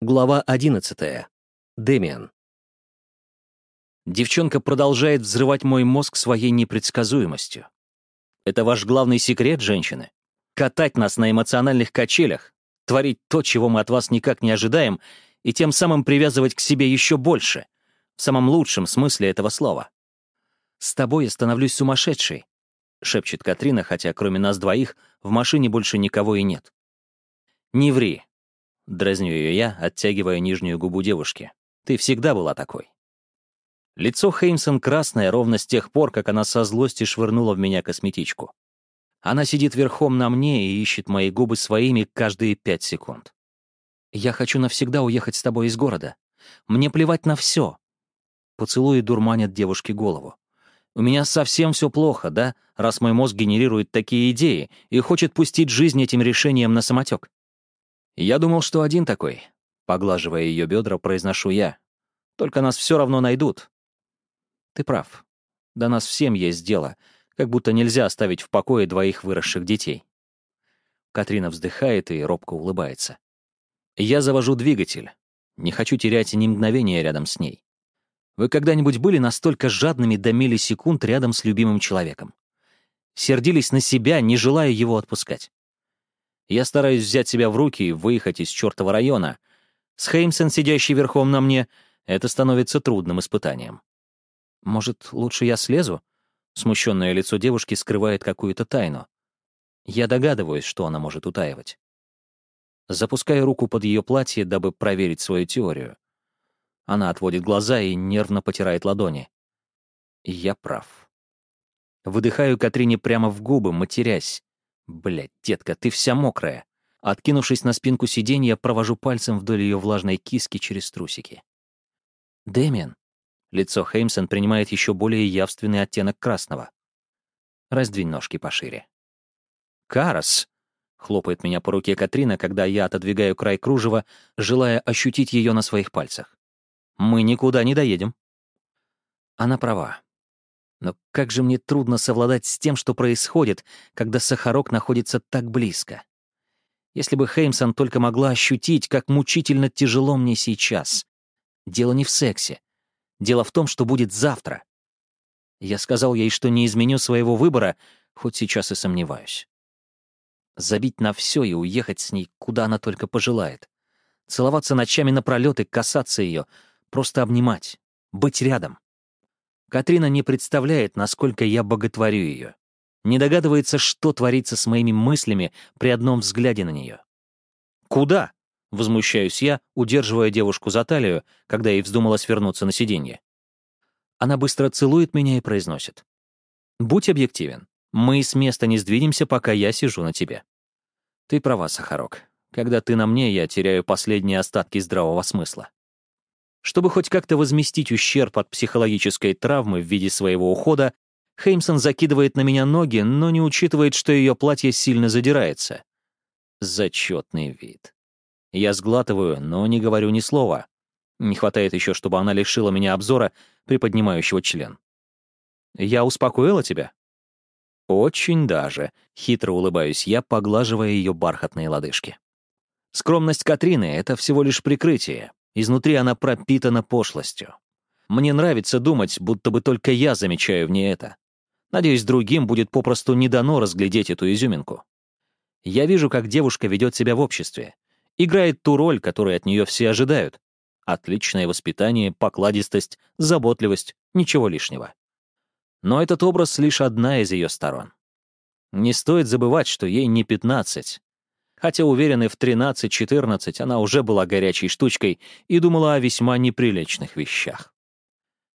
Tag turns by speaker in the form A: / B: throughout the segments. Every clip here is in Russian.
A: Глава 11. Дэмиан. Девчонка продолжает взрывать мой мозг своей непредсказуемостью. Это ваш главный секрет, женщины? Катать нас на эмоциональных качелях, творить то, чего мы от вас никак не ожидаем, и тем самым привязывать к себе еще больше, в самом лучшем смысле этого слова. «С тобой я становлюсь сумасшедшей», — шепчет Катрина, хотя кроме нас двоих в машине больше никого и нет. «Не ври», Дразню ее я, оттягивая нижнюю губу девушки. «Ты всегда была такой». Лицо Хеймсон красное ровно с тех пор, как она со злости швырнула в меня косметичку. Она сидит верхом на мне и ищет мои губы своими каждые пять секунд. «Я хочу навсегда уехать с тобой из города. Мне плевать на все». Поцелуи дурманят девушке голову. «У меня совсем все плохо, да, раз мой мозг генерирует такие идеи и хочет пустить жизнь этим решением на самотек?» «Я думал, что один такой», — поглаживая ее бедра, произношу я. «Только нас все равно найдут». «Ты прав. До нас всем есть дело, как будто нельзя оставить в покое двоих выросших детей». Катрина вздыхает и робко улыбается. «Я завожу двигатель. Не хочу терять ни мгновения рядом с ней. Вы когда-нибудь были настолько жадными до миллисекунд рядом с любимым человеком? Сердились на себя, не желая его отпускать? Я стараюсь взять себя в руки и выехать из чертова района. С Хеймсен, сидящий верхом на мне, это становится трудным испытанием. Может, лучше я слезу? Смущенное лицо девушки скрывает какую-то тайну. Я догадываюсь, что она может утаивать. Запускаю руку под ее платье, дабы проверить свою теорию. Она отводит глаза и нервно потирает ладони. я прав. Выдыхаю Катрине прямо в губы, матерясь. Блядь, детка, ты вся мокрая. Откинувшись на спинку сиденья, провожу пальцем вдоль ее влажной киски через трусики. Дэмиан. Лицо Хеймсон принимает еще более явственный оттенок красного. Раздвинь ножки пошире. «Карас!» — хлопает меня по руке Катрина, когда я отодвигаю край кружева, желая ощутить ее на своих пальцах. «Мы никуда не доедем». Она права. Но как же мне трудно совладать с тем, что происходит, когда Сахарок находится так близко. Если бы Хеймсон только могла ощутить, как мучительно тяжело мне сейчас. Дело не в сексе. Дело в том, что будет завтра. Я сказал ей, что не изменю своего выбора, хоть сейчас и сомневаюсь. Забить на все и уехать с ней, куда она только пожелает. Целоваться ночами напролёт и касаться ее, просто обнимать, быть рядом. Катрина не представляет, насколько я боготворю ее. Не догадывается, что творится с моими мыслями при одном взгляде на нее. «Куда?» — возмущаюсь я, удерживая девушку за талию, когда ей вздумалось вернуться на сиденье. Она быстро целует меня и произносит. «Будь объективен. Мы с места не сдвинемся, пока я сижу на тебе». Ты права, Сахарок. Когда ты на мне, я теряю последние остатки здравого смысла. Чтобы хоть как-то возместить ущерб от психологической травмы в виде своего ухода, Хеймсон закидывает на меня ноги, но не учитывает, что ее платье сильно задирается. Зачетный вид. Я сглатываю, но не говорю ни слова. Не хватает еще, чтобы она лишила меня обзора, приподнимающего член. «Я успокоила тебя?» «Очень даже», — хитро улыбаюсь я, поглаживая ее бархатные лодыжки. Скромность Катрины — это всего лишь прикрытие. Изнутри она пропитана пошлостью. Мне нравится думать, будто бы только я замечаю в ней это. Надеюсь, другим будет попросту не дано разглядеть эту изюминку. Я вижу, как девушка ведет себя в обществе, играет ту роль, которую от нее все ожидают. Отличное воспитание, покладистость, заботливость, ничего лишнего. Но этот образ лишь одна из ее сторон. Не стоит забывать, что ей не 15, хотя, уверенный в 13-14, она уже была горячей штучкой и думала о весьма неприличных вещах.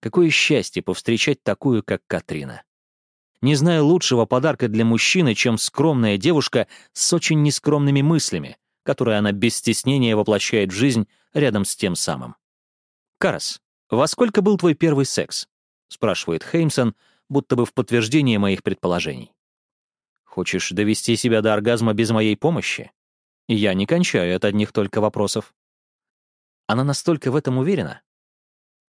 A: Какое счастье повстречать такую, как Катрина. Не знаю лучшего подарка для мужчины, чем скромная девушка с очень нескромными мыслями, которые она без стеснения воплощает в жизнь рядом с тем самым. «Карас, во сколько был твой первый секс?» — спрашивает Хеймсон, будто бы в подтверждение моих предположений. Хочешь довести себя до оргазма без моей помощи? Я не кончаю от одних только вопросов. Она настолько в этом уверена?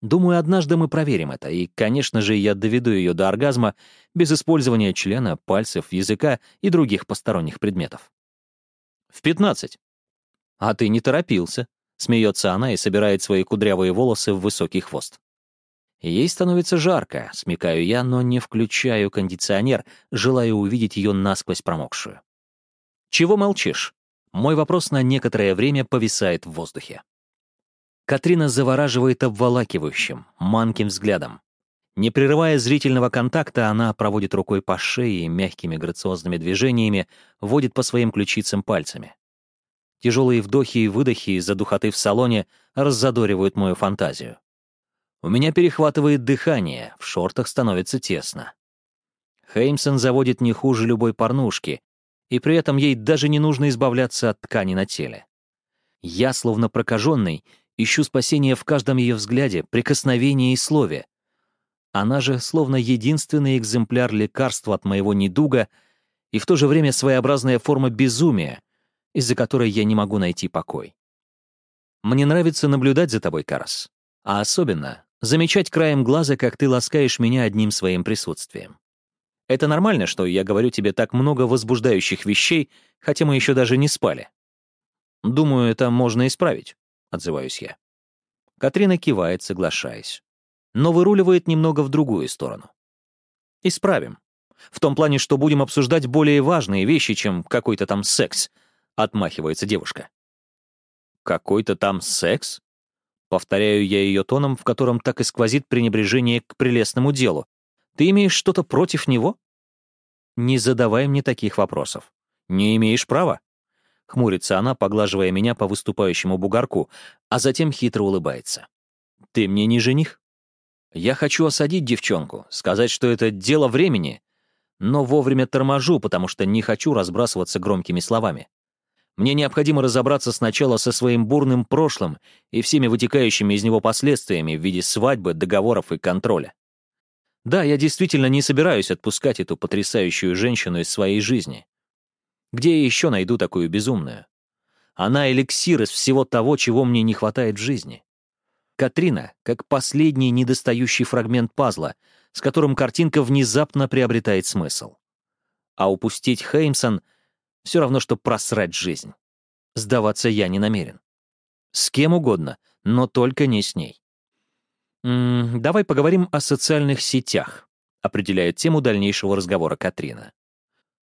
A: Думаю, однажды мы проверим это, и, конечно же, я доведу ее до оргазма без использования члена, пальцев, языка и других посторонних предметов. В 15. А ты не торопился, Смеется она и собирает свои кудрявые волосы в высокий хвост. Ей становится жарко, смекаю я, но не включаю кондиционер, желая увидеть ее насквозь промокшую. «Чего молчишь?» Мой вопрос на некоторое время повисает в воздухе. Катрина завораживает обволакивающим, манким взглядом. Не прерывая зрительного контакта, она проводит рукой по шее и мягкими грациозными движениями водит по своим ключицам пальцами. Тяжелые вдохи и выдохи из-за духоты в салоне раззадоривают мою фантазию. У меня перехватывает дыхание, в шортах становится тесно. Хеймсон заводит не хуже любой порнушки, и при этом ей даже не нужно избавляться от ткани на теле. Я, словно прокаженный, ищу спасения в каждом ее взгляде, прикосновении и слове. Она же словно единственный экземпляр лекарства от моего недуга и в то же время своеобразная форма безумия, из-за которой я не могу найти покой. Мне нравится наблюдать за тобой, Карас, а особенно замечать краем глаза, как ты ласкаешь меня одним своим присутствием. Это нормально, что я говорю тебе так много возбуждающих вещей, хотя мы еще даже не спали. Думаю, это можно исправить, отзываюсь я. Катрина кивает, соглашаясь. Но выруливает немного в другую сторону. Исправим. В том плане, что будем обсуждать более важные вещи, чем какой-то там секс, отмахивается девушка. Какой-то там секс? Повторяю я ее тоном, в котором так и сквозит пренебрежение к прелестному делу. Ты имеешь что-то против него? Не задавай мне таких вопросов. Не имеешь права. Хмурится она, поглаживая меня по выступающему бугорку, а затем хитро улыбается. Ты мне не жених? Я хочу осадить девчонку, сказать, что это дело времени, но вовремя торможу, потому что не хочу разбрасываться громкими словами. Мне необходимо разобраться сначала со своим бурным прошлым и всеми вытекающими из него последствиями в виде свадьбы, договоров и контроля. Да, я действительно не собираюсь отпускать эту потрясающую женщину из своей жизни. Где я еще найду такую безумную? Она эликсир из всего того, чего мне не хватает в жизни. Катрина — как последний недостающий фрагмент пазла, с которым картинка внезапно приобретает смысл. А упустить Хеймсон — все равно, что просрать жизнь. Сдаваться я не намерен. С кем угодно, но только не с ней. «М -м, «Давай поговорим о социальных сетях», — определяет тему дальнейшего разговора Катрина.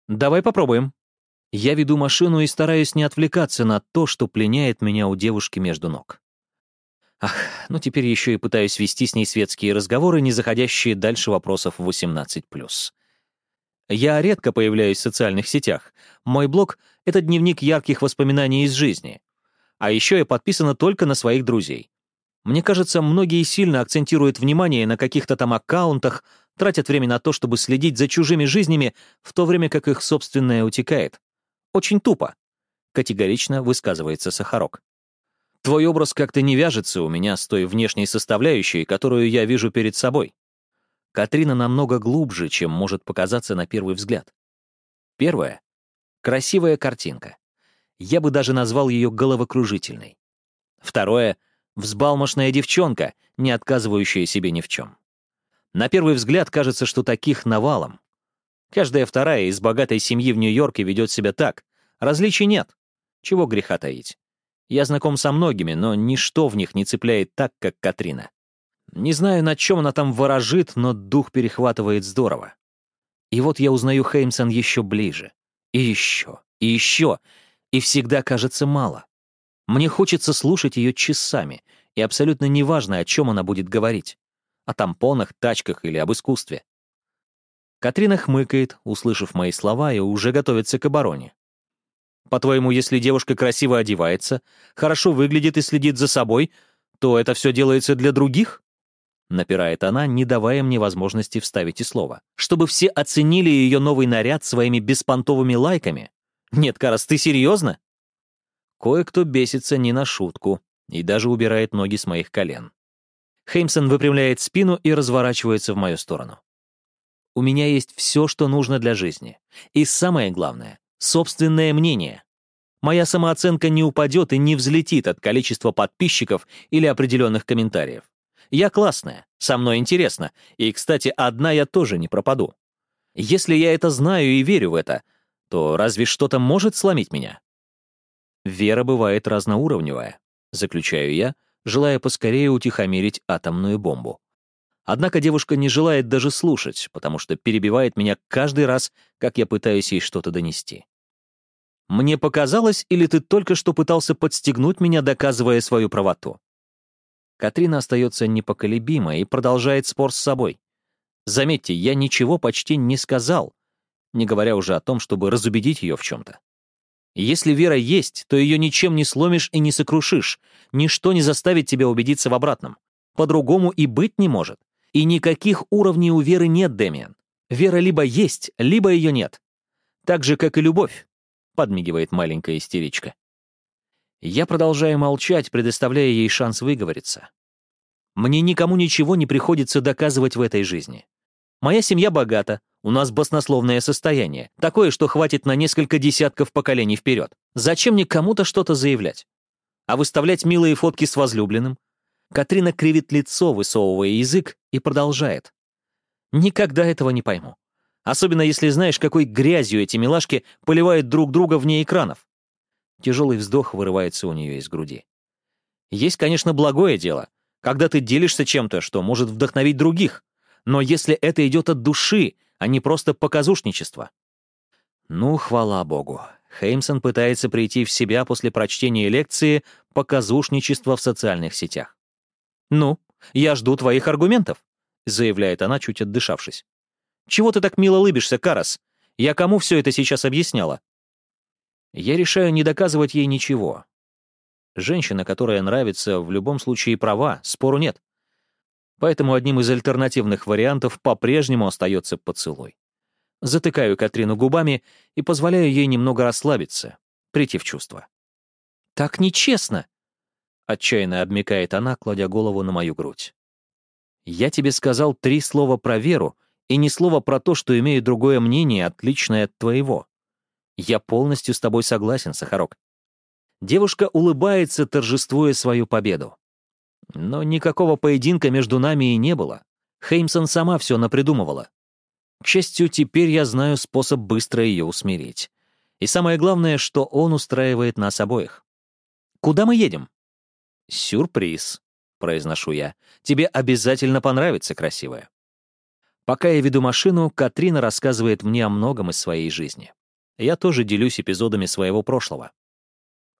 A: «Давай попробуем». Я веду машину и стараюсь не отвлекаться на то, что пленяет меня у девушки между ног. Ах, ну теперь еще и пытаюсь вести с ней светские разговоры, не заходящие дальше вопросов 18+. Я редко появляюсь в социальных сетях. Мой блог — это дневник ярких воспоминаний из жизни. А еще я подписана только на своих друзей. Мне кажется, многие сильно акцентируют внимание на каких-то там аккаунтах, тратят время на то, чтобы следить за чужими жизнями, в то время как их собственное утекает. Очень тупо. Категорично высказывается Сахарок. Твой образ как-то не вяжется у меня с той внешней составляющей, которую я вижу перед собой. Катрина намного глубже, чем может показаться на первый взгляд. Первое — красивая картинка. Я бы даже назвал ее головокружительной. Второе — взбалмошная девчонка, не отказывающая себе ни в чем. На первый взгляд кажется, что таких навалом. Каждая вторая из богатой семьи в Нью-Йорке ведет себя так. Различий нет. Чего греха таить. Я знаком со многими, но ничто в них не цепляет так, как Катрина. Не знаю, на чем она там ворожит, но дух перехватывает здорово. И вот я узнаю Хеймсон еще ближе. И еще, и еще, и всегда кажется мало. Мне хочется слушать ее часами, и абсолютно неважно, о чем она будет говорить. О тампонах, тачках или об искусстве. Катрина хмыкает, услышав мои слова, и уже готовится к обороне. По-твоему, если девушка красиво одевается, хорошо выглядит и следит за собой, то это все делается для других? — напирает она, не давая мне возможности вставить и слово. «Чтобы все оценили ее новый наряд своими беспонтовыми лайками? Нет, Карас, ты серьезно?» Кое-кто бесится не на шутку и даже убирает ноги с моих колен. Хеймсон выпрямляет спину и разворачивается в мою сторону. У меня есть все, что нужно для жизни. И самое главное — собственное мнение. Моя самооценка не упадет и не взлетит от количества подписчиков или определенных комментариев. Я классная, со мной интересно, и, кстати, одна я тоже не пропаду. Если я это знаю и верю в это, то разве что-то может сломить меня? Вера бывает разноуровневая, заключаю я, желая поскорее утихомирить атомную бомбу. Однако девушка не желает даже слушать, потому что перебивает меня каждый раз, как я пытаюсь ей что-то донести. «Мне показалось, или ты только что пытался подстегнуть меня, доказывая свою правоту?» Катрина остается непоколебима и продолжает спор с собой. Заметьте, я ничего почти не сказал, не говоря уже о том, чтобы разубедить ее в чем-то. Если вера есть, то ее ничем не сломишь и не сокрушишь, ничто не заставит тебя убедиться в обратном. По-другому и быть не может. И никаких уровней у веры нет, Дэмиан. Вера либо есть, либо ее нет. Так же, как и любовь, подмигивает маленькая истеричка. Я продолжаю молчать, предоставляя ей шанс выговориться. Мне никому ничего не приходится доказывать в этой жизни. Моя семья богата, у нас баснословное состояние, такое, что хватит на несколько десятков поколений вперед. Зачем мне кому-то что-то заявлять? А выставлять милые фотки с возлюбленным? Катрина кривит лицо, высовывая язык, и продолжает. Никогда этого не пойму. Особенно если знаешь, какой грязью эти милашки поливают друг друга вне экранов. Тяжелый вздох вырывается у нее из груди. Есть, конечно, благое дело, когда ты делишься чем-то, что может вдохновить других. Но если это идет от души, а не просто показушничество. Ну, хвала богу. Хеймсон пытается прийти в себя после прочтения лекции «Показушничество в социальных сетях». «Ну, я жду твоих аргументов», — заявляет она, чуть отдышавшись. «Чего ты так мило лыбишься, Карас? Я кому все это сейчас объясняла?» Я решаю не доказывать ей ничего. Женщина, которая нравится, в любом случае права, спору нет. Поэтому одним из альтернативных вариантов по-прежнему остается поцелуй. Затыкаю Катрину губами и позволяю ей немного расслабиться, прийти в чувство. «Так нечестно!» — отчаянно обмекает она, кладя голову на мою грудь. «Я тебе сказал три слова про веру и ни слова про то, что имею другое мнение, отличное от твоего. Я полностью с тобой согласен, Сахарок». Девушка улыбается, торжествуя свою победу. Но никакого поединка между нами и не было. Хеймсон сама все напридумывала. К счастью, теперь я знаю способ быстро ее усмирить. И самое главное, что он устраивает нас обоих. «Куда мы едем?» «Сюрприз», — произношу я. «Тебе обязательно понравится, красивая». Пока я веду машину, Катрина рассказывает мне о многом из своей жизни. Я тоже делюсь эпизодами своего прошлого.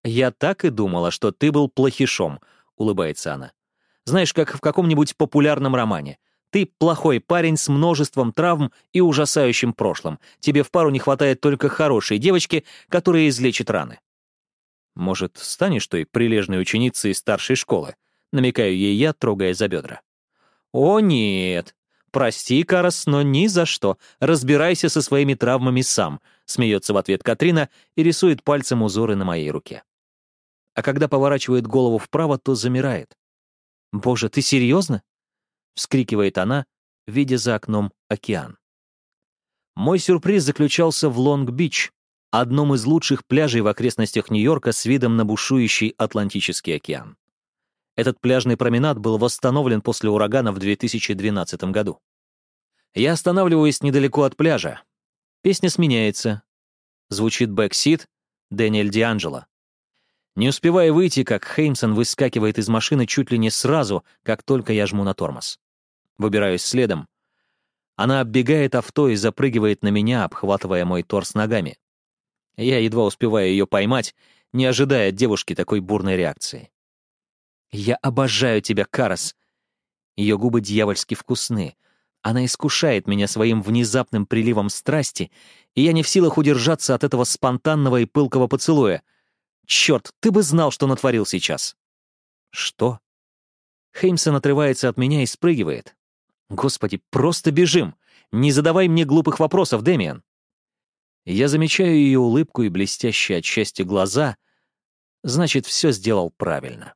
A: «Я так и думала, что ты был плохишом», — улыбается она. Знаешь, как в каком-нибудь популярном романе. Ты плохой парень с множеством травм и ужасающим прошлым. Тебе в пару не хватает только хорошей девочки, которая излечит раны. Может, станешь той прилежной ученицей старшей школы? Намекаю ей я, трогая за бедра. О, нет. Прости, Карас, но ни за что. Разбирайся со своими травмами сам, смеется в ответ Катрина и рисует пальцем узоры на моей руке. А когда поворачивает голову вправо, то замирает. «Боже, ты серьезно?» — вскрикивает она, видя за окном океан. Мой сюрприз заключался в Лонг-Бич, одном из лучших пляжей в окрестностях Нью-Йорка с видом на бушующий Атлантический океан. Этот пляжный променад был восстановлен после урагана в 2012 году. Я останавливаюсь недалеко от пляжа. Песня сменяется. Звучит Backseat Daniel Di Angelo. Не успевая выйти, как Хеймсон выскакивает из машины чуть ли не сразу, как только я жму на тормоз. Выбираюсь следом. Она оббегает авто и запрыгивает на меня, обхватывая мой торс ногами. Я едва успеваю ее поймать, не ожидая от девушки такой бурной реакции. «Я обожаю тебя, Карас!» Ее губы дьявольски вкусны. Она искушает меня своим внезапным приливом страсти, и я не в силах удержаться от этого спонтанного и пылкого поцелуя — Черт, ты бы знал, что натворил сейчас. Что? Хеймсон отрывается от меня и спрыгивает. Господи, просто бежим. Не задавай мне глупых вопросов, Дэмиан. Я замечаю ее улыбку и блестящие от счастья глаза. Значит, все сделал правильно.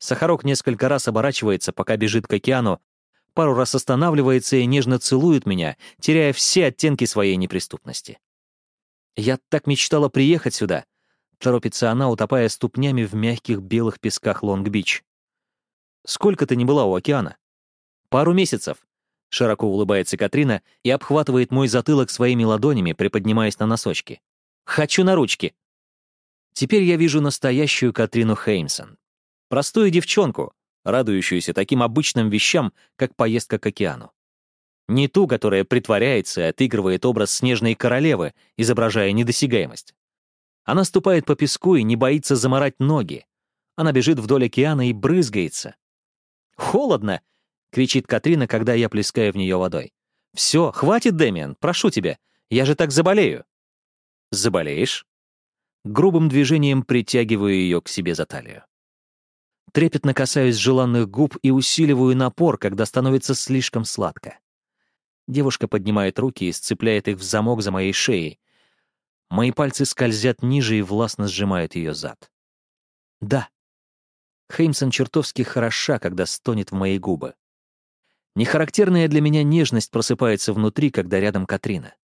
A: Сахарок несколько раз оборачивается, пока бежит к океану, пару раз останавливается и нежно целует меня, теряя все оттенки своей неприступности. Я так мечтала приехать сюда, Торопится она, утопая ступнями в мягких белых песках Лонг-Бич. «Сколько ты не была у океана?» «Пару месяцев», — широко улыбается Катрина и обхватывает мой затылок своими ладонями, приподнимаясь на носочки. «Хочу на ручки». Теперь я вижу настоящую Катрину Хеймсон. Простую девчонку, радующуюся таким обычным вещам, как поездка к океану. Не ту, которая притворяется и отыгрывает образ снежной королевы, изображая недосягаемость. Она ступает по песку и не боится заморать ноги. Она бежит вдоль океана и брызгается. «Холодно!» — кричит Катрина, когда я плескаю в нее водой. «Все, хватит, Дэмиан, прошу тебя. Я же так заболею». «Заболеешь?» Грубым движением притягиваю ее к себе за талию. Трепетно касаюсь желанных губ и усиливаю напор, когда становится слишком сладко. Девушка поднимает руки и сцепляет их в замок за моей шеей. Мои пальцы скользят ниже и властно сжимают ее зад. Да. Хеймсон чертовски хороша, когда стонет в мои губы. Нехарактерная для меня нежность просыпается внутри, когда рядом Катрина.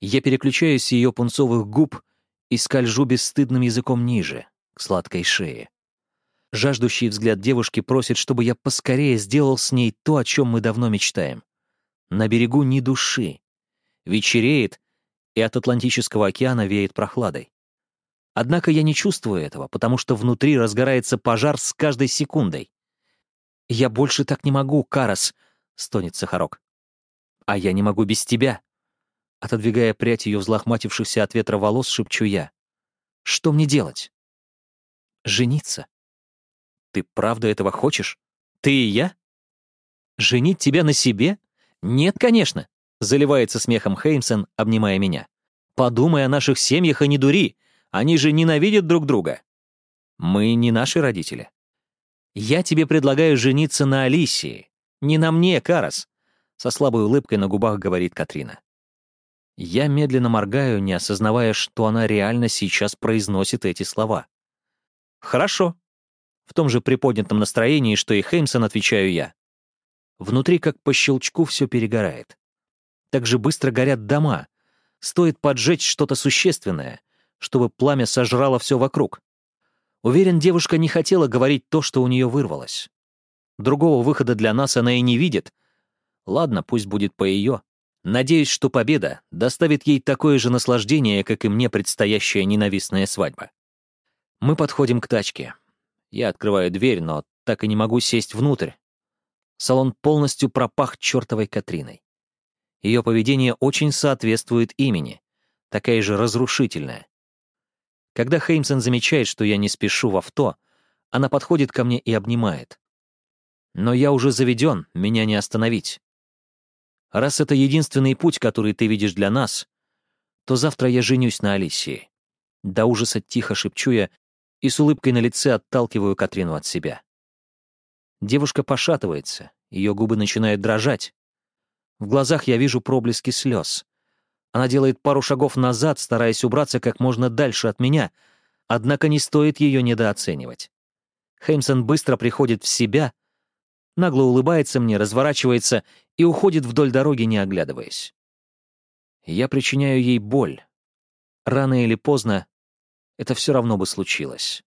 A: Я переключаюсь с ее пунцовых губ и скольжу бесстыдным языком ниже, к сладкой шее. Жаждущий взгляд девушки просит, чтобы я поскорее сделал с ней то, о чем мы давно мечтаем. На берегу ни души. Вечереет, и от Атлантического океана веет прохладой. Однако я не чувствую этого, потому что внутри разгорается пожар с каждой секундой. «Я больше так не могу, Карас», — стонет Сахарок. «А я не могу без тебя». Отодвигая прядь ее взлохматившихся от ветра волос, шепчу я. «Что мне делать?» «Жениться». «Ты правда этого хочешь? Ты и я?» «Женить тебя на себе?» «Нет, конечно», — заливается смехом Хеймсон, обнимая меня. «Подумай о наших семьях и не дури. Они же ненавидят друг друга». «Мы не наши родители». «Я тебе предлагаю жениться на Алисии. Не на мне, Карас», — со слабой улыбкой на губах говорит Катрина. Я медленно моргаю, не осознавая, что она реально сейчас произносит эти слова. «Хорошо». В том же приподнятом настроении, что и Хеймсон, отвечаю я. Внутри, как по щелчку, все перегорает. Так же быстро горят дома. Стоит поджечь что-то существенное, чтобы пламя сожрало все вокруг. Уверен, девушка не хотела говорить то, что у нее вырвалось. Другого выхода для нас она и не видит. Ладно, пусть будет по ее. Надеюсь, что победа доставит ей такое же наслаждение, как и мне предстоящая ненавистная свадьба. Мы подходим к тачке. Я открываю дверь, но так и не могу сесть внутрь, салон полностью пропах чертовой Катриной. Ее поведение очень соответствует имени, такая же разрушительная. Когда Хеймсон замечает, что я не спешу в авто, она подходит ко мне и обнимает. Но я уже заведен, меня не остановить. Раз это единственный путь, который ты видишь для нас, то завтра я женюсь на Алисии. До ужаса тихо шепчу я и с улыбкой на лице отталкиваю Катрину от себя. Девушка пошатывается, ее губы начинают дрожать. В глазах я вижу проблески слез. Она делает пару шагов назад, стараясь убраться как можно дальше от меня, однако не стоит ее недооценивать. Хеймсон быстро приходит в себя, нагло улыбается мне, разворачивается и уходит вдоль дороги, не оглядываясь. Я причиняю ей боль. Рано или поздно это все равно бы случилось.